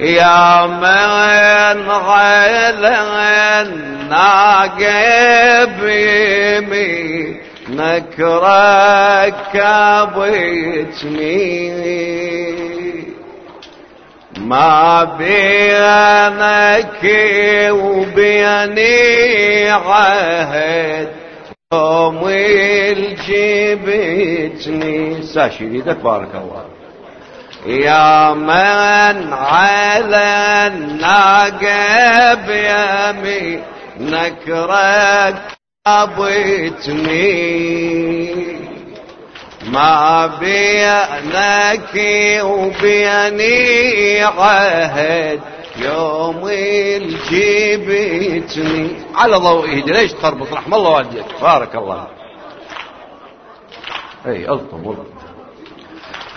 يا من غيلن ناقب يمي نكرك بيتني ما بينك وبيني عهد يوم الجبتني. ساشي بارك الله. يا من على الناقب نكرك أبيتني. ما بينك وبيني عهد يوم الجبتني على ضوئه ليش تخربط؟ رحم الله والديك. بارك الله إي ألطم ألطم.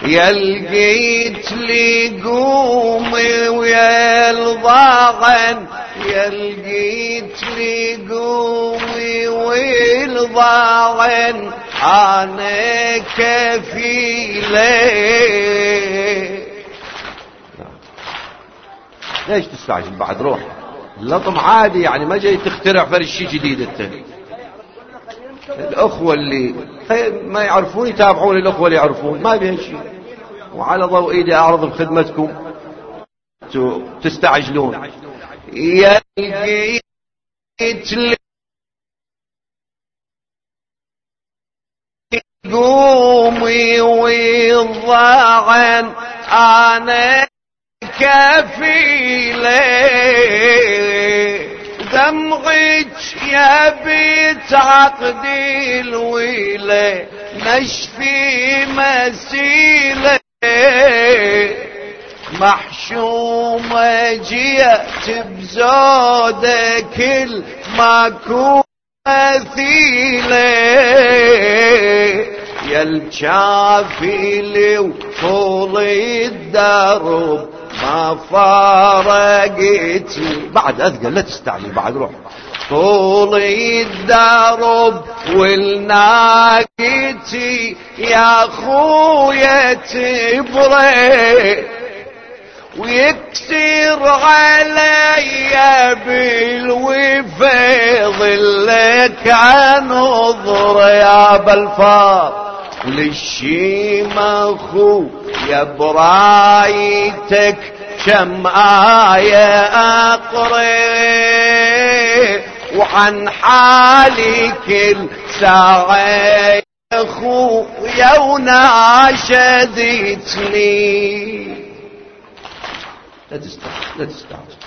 يا لقيت لي قومي ويا الضاغن يا لقيت لي قومي والضاغن أنا كفيلي ليش تستعجل بعد؟ روح. اللطم عادي يعني ما جاي تخترع فرش شيء جديد أنت. الأخوة اللي ما يعرفون يتابعون الأخوة اللي يعرفون ما بيها شيء وعلى ضوء إيدي أعرض بخدمتكم. تستعجلون. يا قومي والضاعن أنا كفيلي دمغك يا بيت عقدي الويلة. نشفي مسيلة محشومة جيت بزودك الماكو مثيلة يا الشافي وطول الدرب ما فارقتني بعد اثقل لا تستعلي بعد روح. طول الدرب والناقتي يا خويا تبري ويكسر علي بالوفا ظلك عن نظر يا بالفار. للشيمة خو يا برايتك كم آية أقري. وعن حالي كل ساعة يا خويا وناشدتني لا تستعجل لا تستعجل.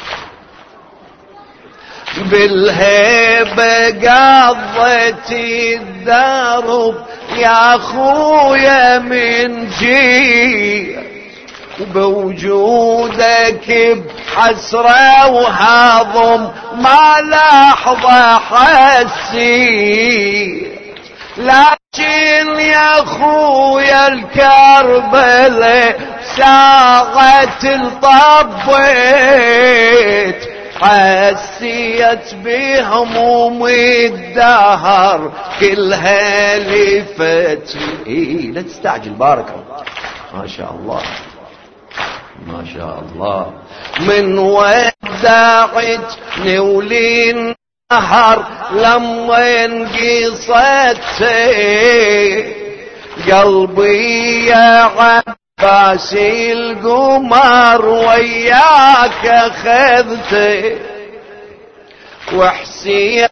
بالهيبة قضت الدرب يا خويا من جي بوجودك بحسرة وهضم ما لحظة حسي لكن يا خويا الكربلة ساعة الطبيت حسيت بهموم الدهر كلها لفت إيه لا تستعجل بارك الله. ما شاء الله. ما شاء الله. من ودعت نولين نهر لما انقصت قلبي يا عبد باسي القمر وياك اخذته وحسين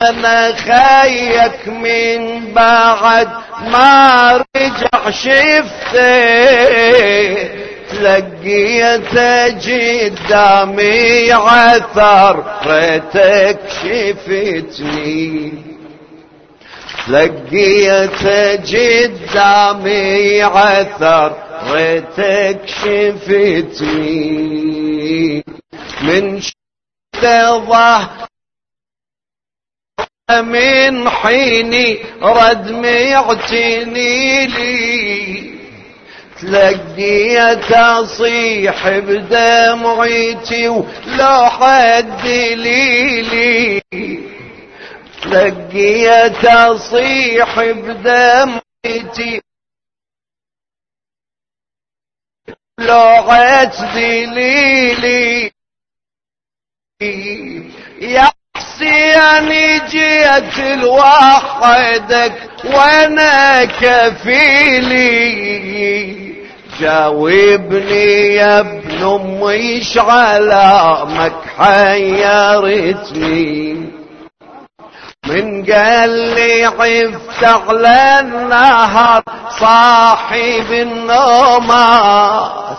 خيك من بعد ما رجع شفته تلقيت قدامي عثر ريتك شفتني. لقيت قدامي عثر ريتك شفتني. من شتضه من حيني رد ميعتني لي. تلقيت اصيح بدمعتي ولو حد لي تلقيت اصيح بدمعتي لغت دليلي يا حسين جيت لوحدك وأنا كفيلي. جاوبني يا ابن امي علامك؟ حيرتني. من قال لي عفت على النهر صاحب النوماس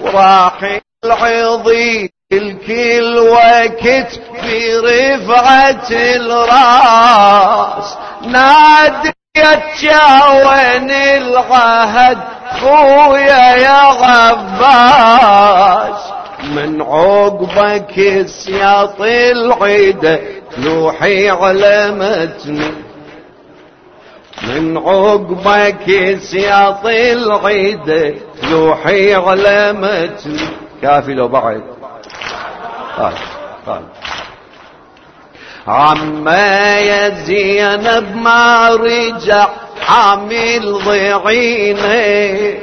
وراح العظيم الكل وقت في رفعة الراس. ناديت وين العهد خويا يا غباس من عقبك سياط العيدة لوحي علمتني. من عقبك سياط العيدة لوحي علمتني. كافي لو بعد. قال قال عما يا زينب ما رجع حامل ضعينه.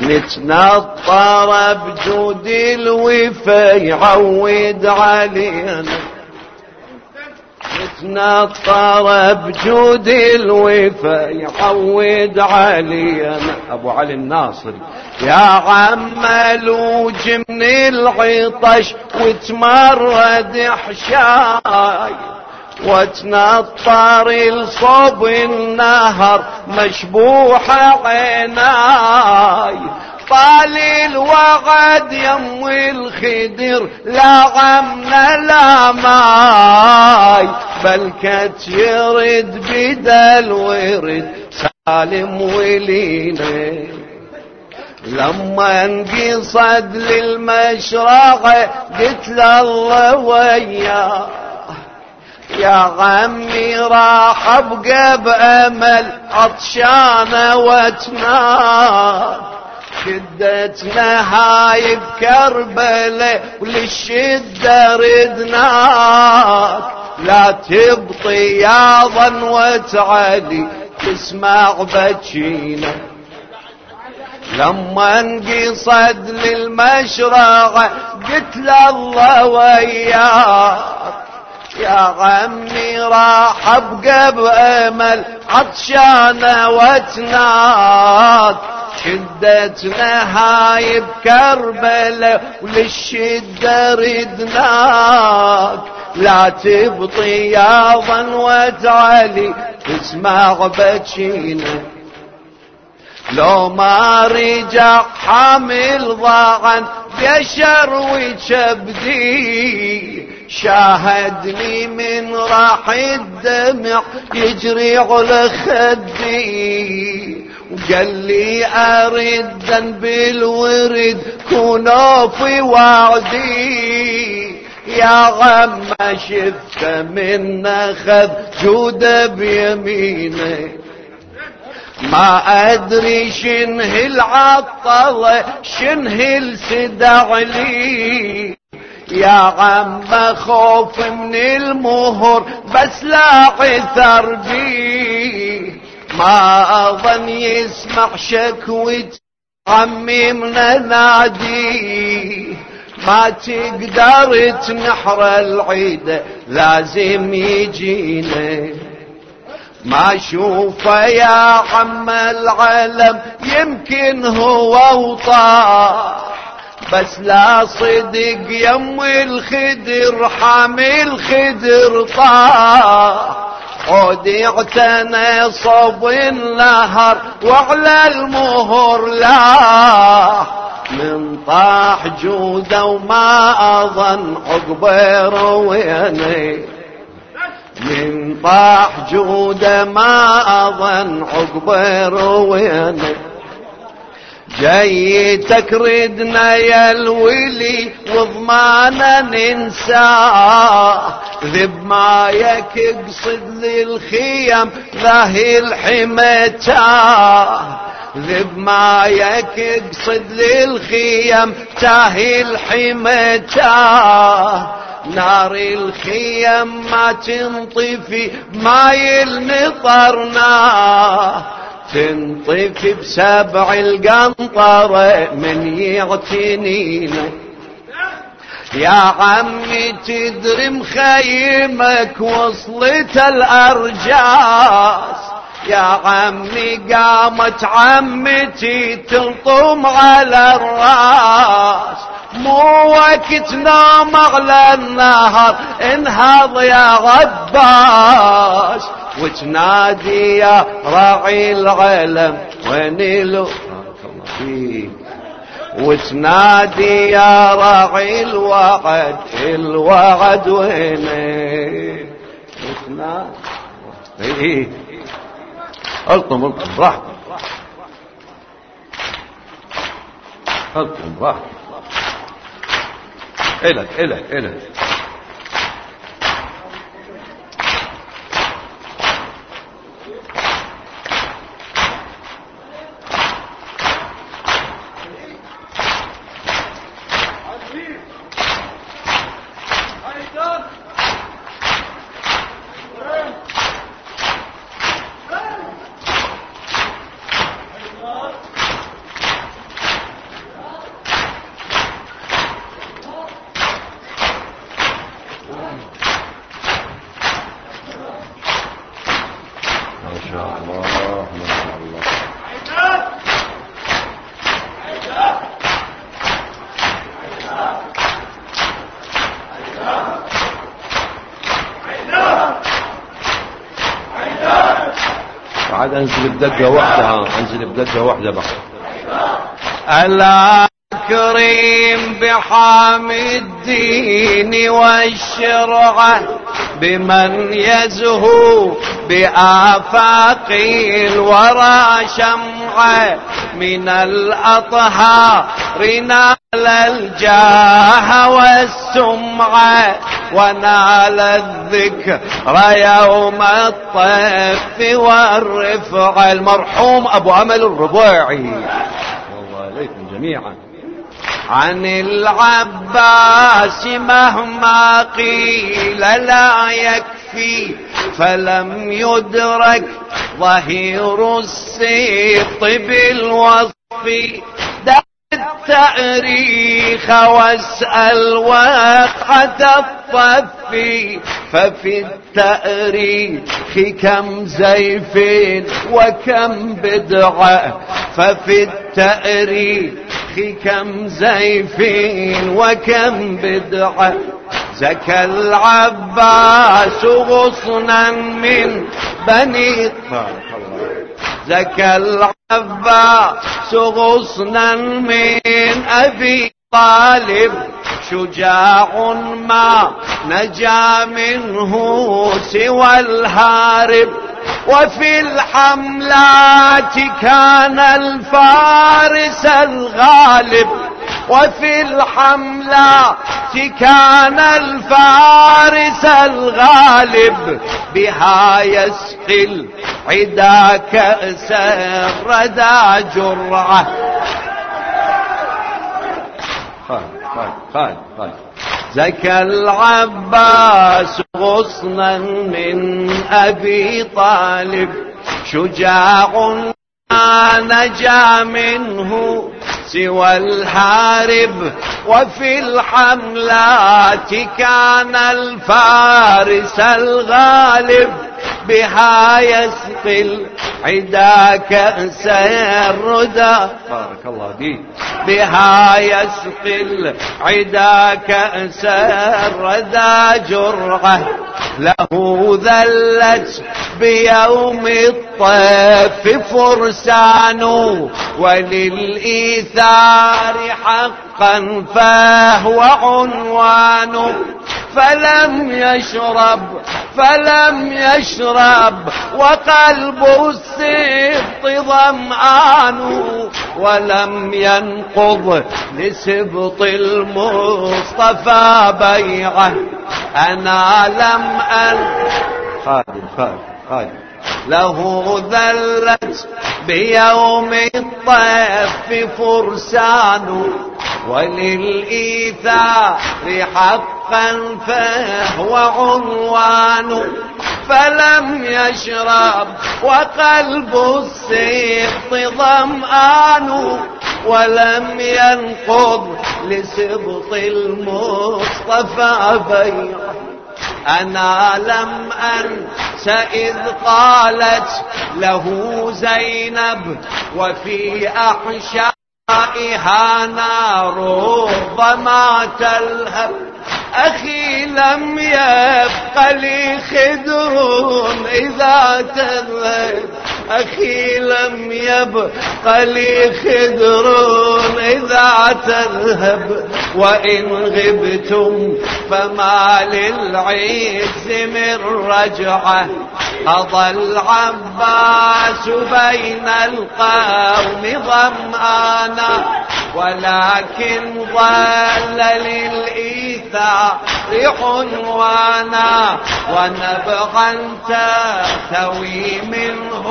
نتنطر بجود الوفا يعود علينا. نتنطر بجود الوفا يعود علينا. أبو علي الناصري يا عملوج من العطش وتمرد حشاي. وتنطر الصب النهر مشبوحة عيناي. طال الوغد يم الخدر لا عمنا لا ماي. بل كت يرد بدل ورد سالم وليني لما انقصد للمشرقة قلت له الله وياه. يا غمي راح أبقى بأمل عطشانه واتنار شدتنا هاي بكربلة وللشدة ردناك. لا تبطي يا ظن وتعلي تسمع بجينا لما انقصد للمشرق قلت له الله وياك. يا عمي راح ابقى بامل عطشانه واتناك شدتنا هاي بكربلة وللشدة ردناك. لا تبطي يا ظن وتعلي تسمع بجينا لو ما رجع حامل ضاعا بشر وكبدي شاهدني من راح الدمع يجري على خدي. وقال لي ارد بالورد كونوا في وعدي. يا غم شفت من خذ جود بيمينه ما أدري شنه العطلة شنه السدع لي يا عم خوف من المهر بس لا عثر بي. ما أظن يسمع شكوت عمي من نادي. ما تقدر تنحر العيد لازم يجينا. ما شوفه يا عم العالم يمكن هو وطاح بس لا صدق يم الخدر حامل خدر طاح عود اعتنى صب النهر وعلى المهر لا. من طاح جوده وما أظن عقبه رويني. من طاح جودة ما أظن عقبه رويني جيتك ردنا يا الولي وضمانا ننساه ذب ما يقصد للخيم ذاهي الحمتاه ذب ما يقصد للخيم تاهي الحمتاه نار الخيم ما تنطفي ما يلنطرنا تنطفي بسبع القنطرة من يغتنينا يا عمي تدري مخيمك وصلت الأرجاس. يا عمي قامت عمتي تلطم على الراس. مو وقت نام على النهر انهض يا غباس وتنادي يا راعي العلم وين له وتنادي يا راعي الوعد الوعد وينه وتنادي. ألطم ألطم راح. ألطم راح. الك الك الك عاد انزل بدقة واحدة انزل بدقة واحدة بقى. ألا كريم بحامي الدين والشرعة بمن يزهو بآفاق الورى شمعة من الأطهار نال الجاه والسمعة ونال الذكر يوم الطف والرفع. المرحوم أبو عمل الرباعي. الله عليكم جميعا. عن العباس مهما قيل لا يكفي فلم يدرك ظهير السيط بالوصف. التاريخ واسأل وقعة الطف ففي التاريخ كم زيف وكم بدعة ففي التاريخ كم زيف وكم بدعة زكى العباس غصنا من بني زكى العباس غصنا من أبي طالب شجاع ما نجا منه سوى الهارب. وفي الحملات كان الفارس الغالب وفي الحملات كان الفارس الغالب. بها يسقي العدا كأس الردى جرعة. زكى العباس غصنا من أبي طالب. شجاع ما نجا منه سوى الحارب وفي الحملات كان الفارس الغالب. بها يسقي العدا كأس الردى بارك الله دي بها يسقي العدا كأس الردى جرعة. له ذلت بيوم الطيف فرسان وللإيثار حقا فهو عنوان فلم يشرب فلم يشرب وقلب السبط ظمآن ولم ينقض لسبط المصطفى بيعه أنا لم أن خادم خادم خادم. له ذلت بيوم الطيف فرسان وللإيثار حقا فهو عنوان فلم يشرب وقلب السبط ظمآن ولم ينقض لسبط المصطفى بيعه أنا لم أنس إذ قالت له زينب وفي أحشائها نار ربما تلهب. أخي لم يبق لي خدر إذا تذهب. أخي لم يبق لي خدر إذا تذهب. وإن غبتم فما للعز من رجعة. قضى العباس بين القوم ظمآنا ولكن ظل للإيثار عنوانا ونبغى تهتوي منه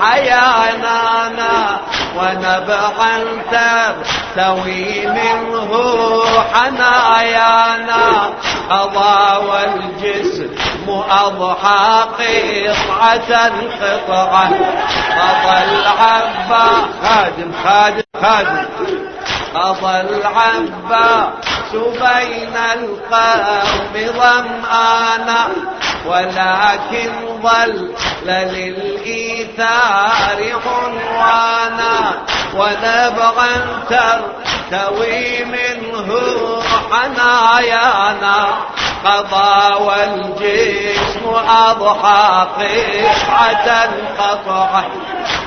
حيانانا ونبغى تهتوي منه حنايانا. قضى والجسم أضحى قطعة قطعة قضى العبا خادم خادم خادم. قضى العباس بين القوم ظمآنا ولكن ظل للإيثار عنوانا. ونبغى ترتوي منه حنايانا قضى والجسم أضحى قطعة قطعة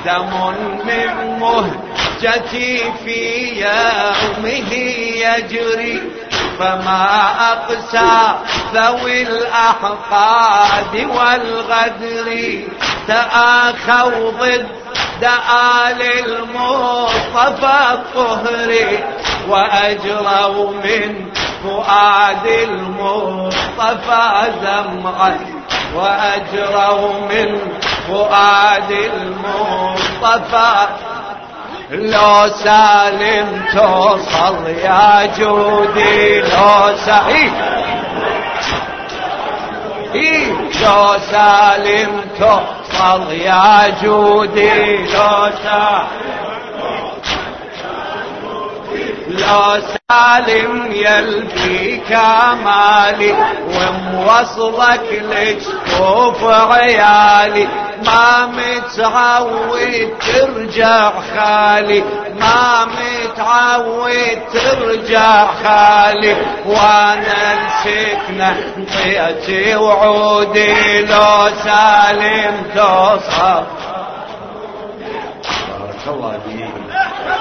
دم من مهجتي في يومه يجري. فما أقسى ذوي الأحقاد والغدر تآخوا ضد آل المصطفى الطهر وأجروا من فؤاد المصطفى زمعا وأجروا من فؤاد المصطفى لو سالم توصل يا جودي لو سعيد لو سالم توصل يا جودي لو سالم لو سالم يلبي كمالي وموصلك لجفوف عيالي؟ ما متعود ترجع خالي ما متعود ترجع خالي. وأنا السكنة ضيتي وعودي لو سالم توصل. بارك الله فيك.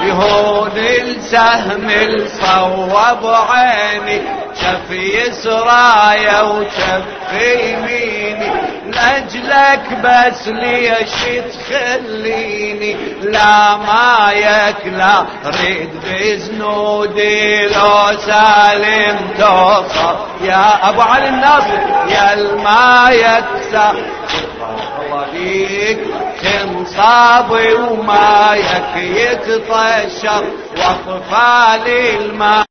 يهون السهم الصوب عيني شف يسرايا وشف يميني. لأجلك بس ليش تخليني لا ما يكلا. ريد بزنودي لو سالم توصل يا أبو علي الناصر يا الما الله فيك خنصابي وما يك يتطشر واطفال الماء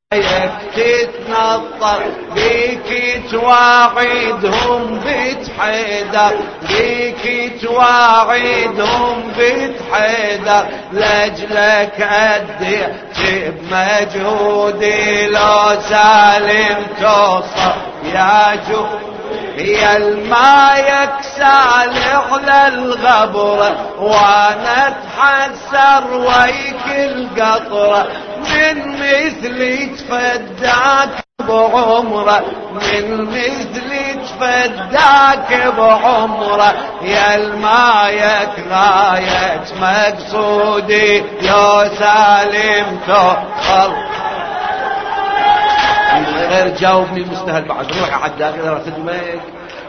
تتنطر. بيك تواعدهم بتحيدر بيك تواعدهم بتحيدر. لاجلك أدي بمجهودي لو سالم توصل. يا جود هي يكسال على الغبرة وأنا اتحسر ويك القطرة من مثلي تفداك بعمره من مثلي تفداك بعمره يا المايك غاية مقصودي يا سالم توصل غير جاوبني المستهل بعد. روح عداك اذا تدمك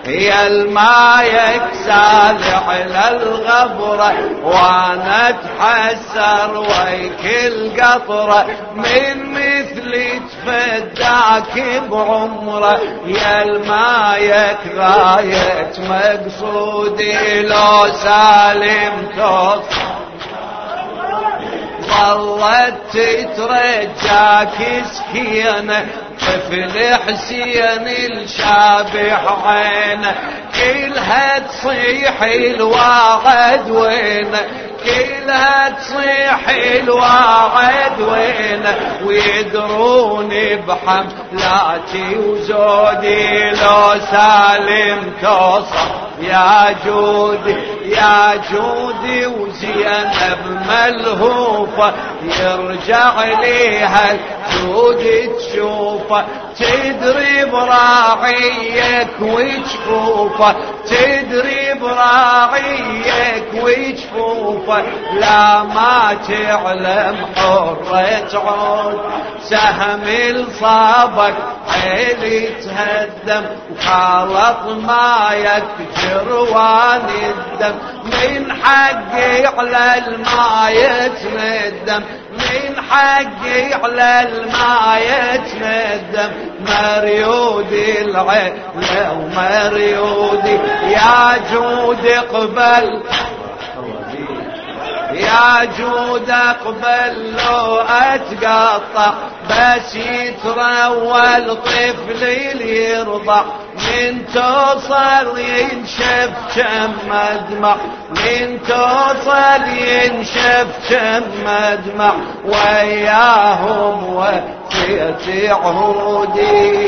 هي الماء سالح للغبرة وأنا أتحسر ويك القطرة. من مثلي تفداك بعمرة. يا المايك غاية مقصودي لو سالم ظلت تترجاك سكينة. طفل حسين الشابح عينه كلها تصيح الوعد وينه كلها تصيح الوعد وينه ويدرون بحملاتي وزودي لو سالم توصل يا جودي. يا جودي وزينب ملهوفة يرجع ليها جودي تشوفه. تدري براعيك وجفوفه تدري براعيك وجفوفه لا ما تعلم حرة عود سهم الصابك عيلي تهدم وخالط ما يكجر الدم. من حقي على الماء يتندم من حقي على الماء يتندم مريودي العين ومريودي يا جود قبل يا جود اقبل لو اتقطع بس يترول طفل يرضع. من توصل ينشف كم مدمع من توصل ينشف كم مدمع. وياهم وفيت عهودي